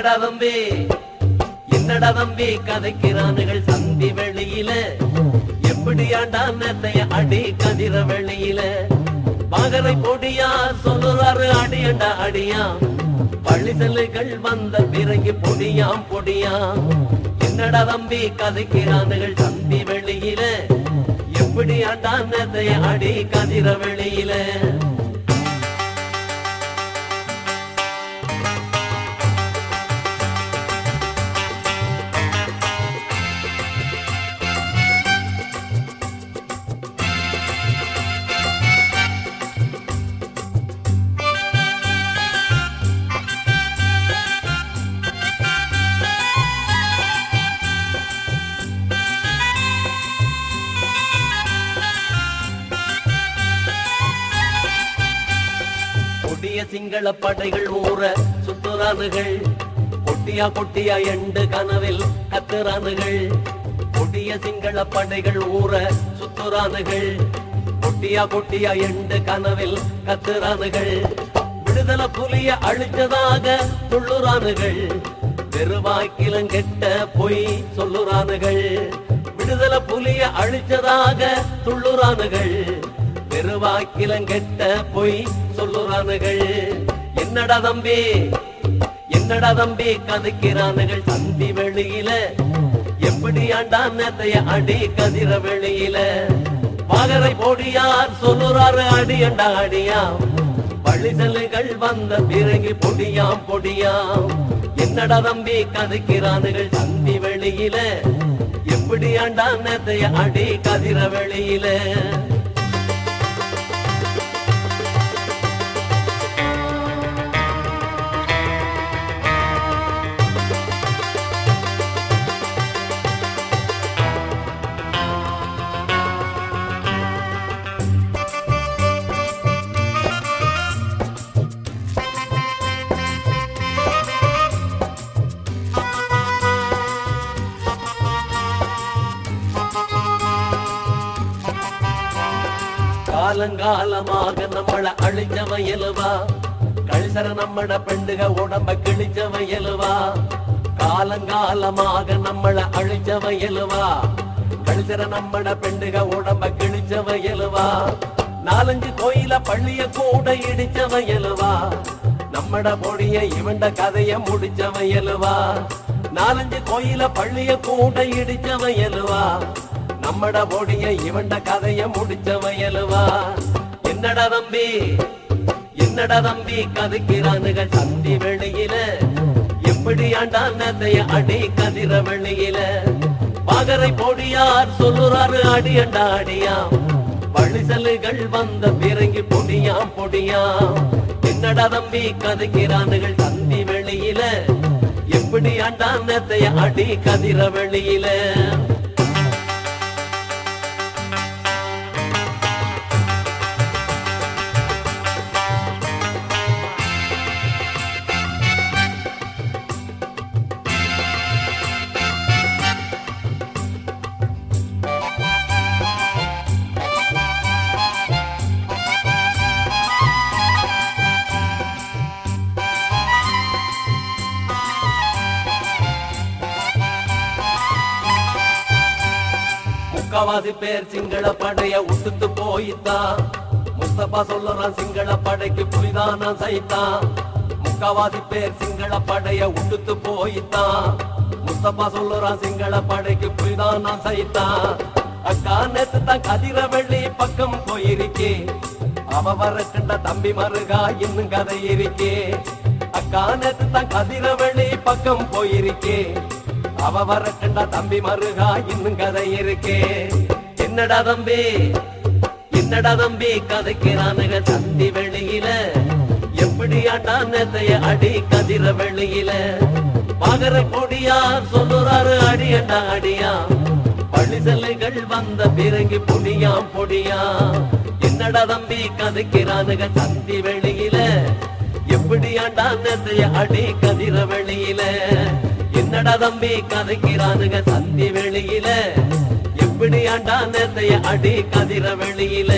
என்னடா தம்பி? என்னடா தம்பி? கதைக்கிறானுகள் சந்தி வெளியில. எப்படி நேத்தைய அடி கதிர வெளியில? மகரை பொடியா? சொல்லுறாரு அடியண்டா அடியா பள்ளிசலுகள் வந்த பிறகு பொடியாம் பொடியாம். என்னடா தம்பி? கதைக்கிறானுகள் சந்தி வெளியில. எப்படி ஆண்டா அடி கதிர வெளியில? கொடிய சிங்கள படைகள் ஊற சுத்துறானுகள் கொட்டியா கொட்டியா எண்டு கனவில் கத்துறானுகள் கொடிய சிங்கள படைகள் ஊற சுத்துறானுகள் கொட்டியா கொட்டியா எண்டு கனவில் கத்துறானுகள் விடுதலை புலிய அழிச்சதாக துள்ளுறானுகள். வெறுவாக்கிலங்கெட்ட பொய் சொல்லுறானுகள். விடுதலை புலிய அழிச்சதாக துள்ளுறானுகள். வாக்கிலங்கெட்ட பொய் சொல்லுறானுகள். என்னடா தம்பி? என்னடா தம்பி? கதைக்கிறானுகள் தந்தி வெளியில. எப்படி ஆண்டா நேத்தைய அடி கதிர வெளியில? பாகரை போடியார் சொல்லுறாரு அடி அண்டா அடியா பள்ளிசலுகள் வந்த பிறகு பொடியாம் பொடியாம். என்னடா தம்பி? கதைக்கிறானுகள் தந்தி வெளியில. எப்படி ஆண்டா நேத்தைய அடி கதிர வெளியில? காலங்காலமாக நம்மள அழிஞ்சவன் எலுவா? கழிசர நம்மட பெண்டுக உடம்ப கிழிச்சவன் எலுவா? காலங்காலமாக நம்மள அழிஞ்சவன் எலுவா? கழிசர நம்மட பெண்டுக உடம்ப கிழிச்சவன் எலுவா? நாலஞ்சு கோயில பள்ளிய கூட இடிச்சவன் எலுவா? நம்மட பொடிய இவண்ட கதைய முடிச்சவன் எலுவா? நாலஞ்சு கோயில பள்ளிய கூட இடிச்சவன் எலுவா? நம்மட ஓடிய இவண்ட கதைய முடிச்ச வயலுவா என்னடா தம்பி? என்னடா தம்பி? கதைக்கிறானுங்க சந்தி வெளியில. எப்படி ஆண்டா நேத்தைய அடி கதிர வெளியில? பாகரை பொடியார் சொல்லுறாரு அடி அண்டா அடியாம் பழிசலுகள் வந்த பிறங்கி பொடியாம் பொடியாம். என்னடா தம்பி? கதைக்கிறானுகள் சந்தி வெளியில. எப்படி ஆண்டா நேத்தைய அடி கதிர வெளியில? முக்காவாசி பேர் சிங்கள படைய உடுத்து போயித்தான் முஸ்தபா சொல்லுறான் சிங்கள படைக்கு புலிதானா சைத்தான். முக்காவாசி பேர் சிங்கள படைய உடுத்து போயிட்டான். முஸ்தபா சொல்லுறான் சிங்கள படைக்கு புலிதானா சைத்தான். அக்கா நேத்து தான் கதிர வெள்ளி பக்கம் போயிருக்கே அவ வர கண்ட தம்பி மருகா இன்னும் கதை இருக்கே. அக்கா நேத்து தான் கதிர வெள்ளி பக்கம் போயிருக்கே அவ வர தம்பி மருகா இன்னும் கதை இருக்கே. என்னடா தம்பி? என்னடா தம்பி? கதைக்கிறானுங்க சந்தி வெளியில. எப்படி ஆண்டா நேத்தைய அடி கதிர வெளியில. பகர கொடியா சொல்லுறாரு அடியண்டா அடியா. பள்ளிசல்லைகள் வந்த பிறகு புடியா பொடியா. என்னடா தம்பி? கதைக்கிறானுங்க சந்தி வெளியில. எப்படி ஆண்டா நேத்தைய அடி கதிர வெளியில. என்னடா தம்பி கதைக்கிறானுங்க சந்தி வெளியில? எப்படி ஆண்டா நேத்தைய அடி கதிர வெளியில?